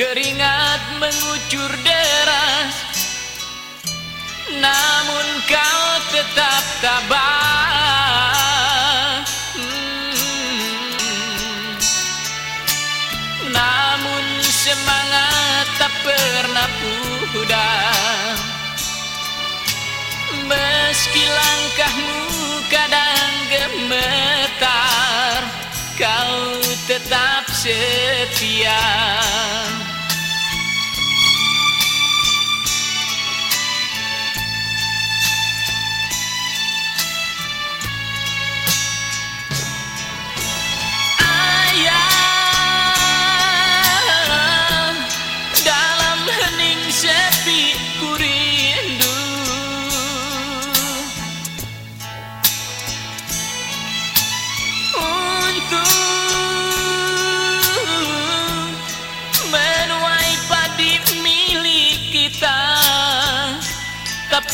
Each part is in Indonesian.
keringat mengucur deras. Namun kau tetap tabah. Hmm. namun semangat tak pernah pudar. Meski langkahmu kadang gemetar kau tetap setia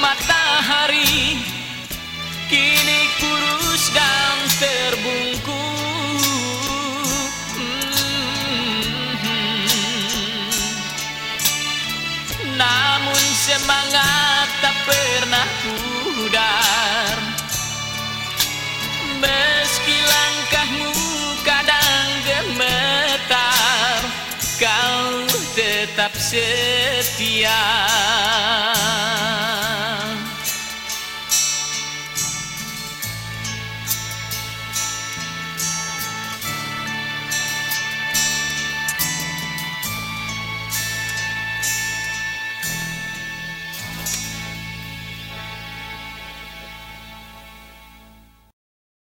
matahari Kini kurus dan terbungkus Hmm. Namun semangat tak pernah pudar. Meski langkahmu kadang gemetar Kau tetap setia